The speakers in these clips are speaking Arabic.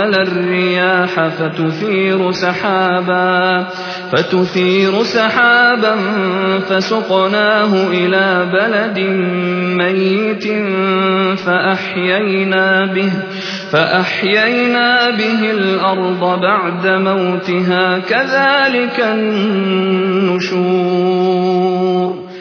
أرسل الرياح فتثير سحابا فتثير سحابا فسقناه إلى بلد ميت فأحيينا به فأحيينا به الأرض بعد موتها كذلك النشور.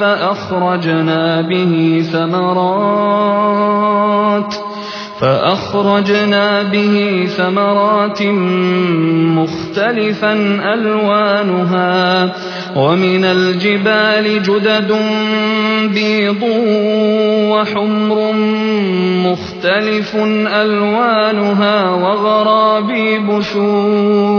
فأخرجنا به ثمرات فأخرجنا به ثمرات مختلفا ألوانها ومن الجبال جدد بيض وحمر مختلف ألوانها وغرابيب سود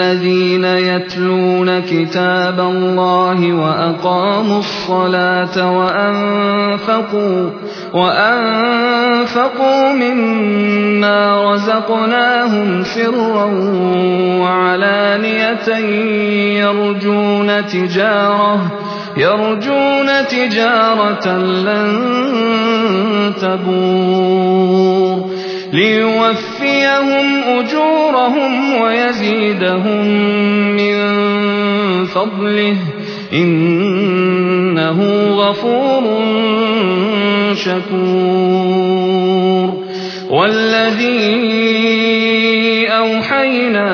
الذين يتلون كتاب الله وأقاموا الصلاة وأنفقوا وأنفقوا مما رزقناهم سرا وعلانية يرجون تجارة يرجون تجارة لن تبور. ليوفيهم أجورهم ويزيدهم من فضله. إنه غفور شكور. والذي أوحينا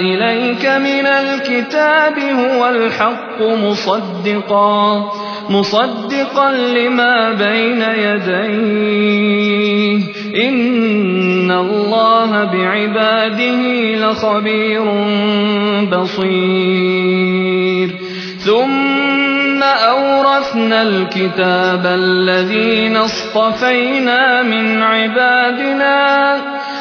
إليك من الكتاب هو الحق مصدقا. مصدقا لما بين يديه. إن الله بعباده لخبير بصير. ثم أورثنا الكتاب الذين اصطفينا من عبادنا.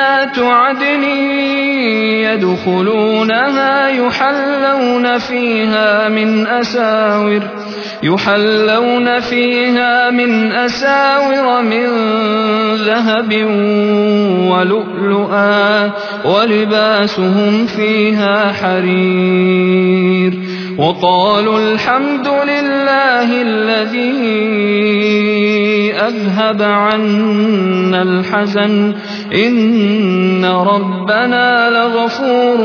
جنات عدن يدخلونها يحلون فيها من أساور يحلون فيها من أساور من ذهب ولؤلؤا ولباسهم فيها حرير وقالوا الحمد لله الذي أذهب عنا الحزن إن ربنا لغفور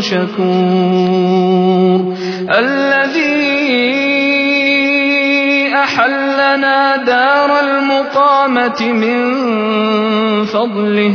شكور الذي أحلنا دار المقامة من فضله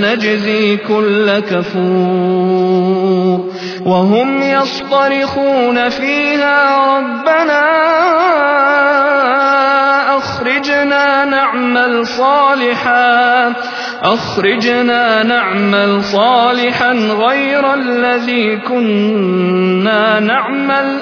نجزي كل كفور وهم يصطرخون فيها ربنا أخرجنا نعمل صالحا أخرجنا نعمل صالحا غير الذي كنا نعمل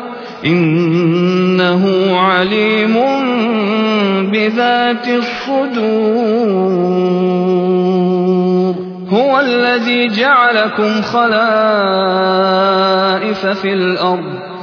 إنه عليم بذات الصدور. هو الذي جعلكم خلائف في الأرض.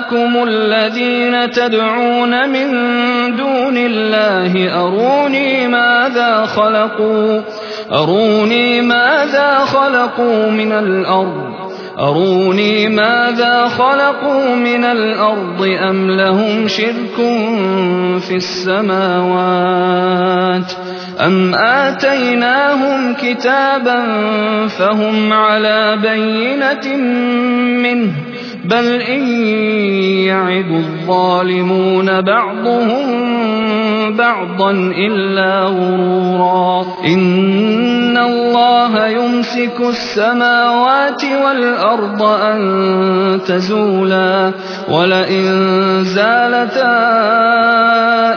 شركاءكم الذين تدعون من دون الله أروني ماذا خلقوا؟ أروني ماذا خلقوا من الأرض؟ أروني ماذا خلقوا من الأرض؟ أم لهم شرك في السماوات؟ أم آتيناهم كتابا فهم على بينة منه؟ بل إن يعد الظالمون بعضهم بعضا إلا غرورا إن الله يمسك السماوات والأرض أن تزولا ولئن زالتا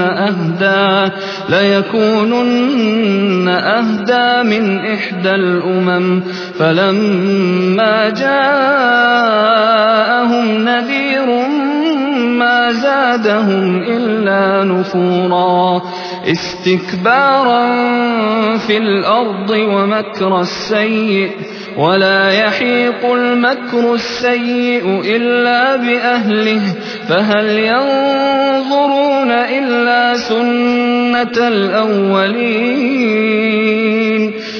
أهدى ليكونن أهدى من إحدى الأمم. فلما جاءهم نذير ما زادهم إلا نفورا. استكبارا في الأرض ومكر السيئ ولا يحيق المكر السيء إلا بأهله فهل ينظرون إلا سنة الأولين؟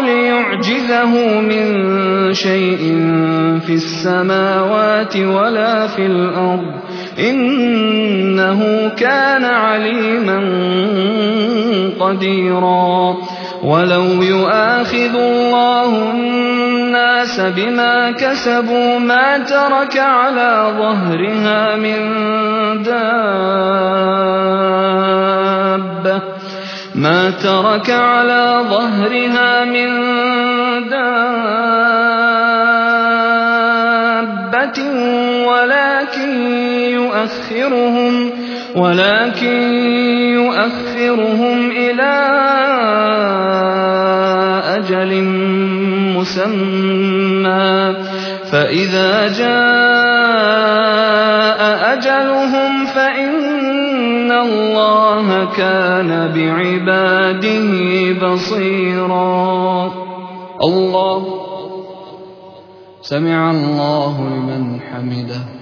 ليعجزه من شيء في السماوات ولا في الأرض. إنه كان عليما قديرا. ولو يؤاخذ الله الناس بما كسبوا ما ترك على ظهرها من دابة. ما ترك على ظهرها من دابة ولكن يؤخرهم ولكن يؤخرهم إلى أجل مسمى. فإذا جاء أجلهم فإن الله كان بعباده بصيرا. الله. سمع الله لمن حمده.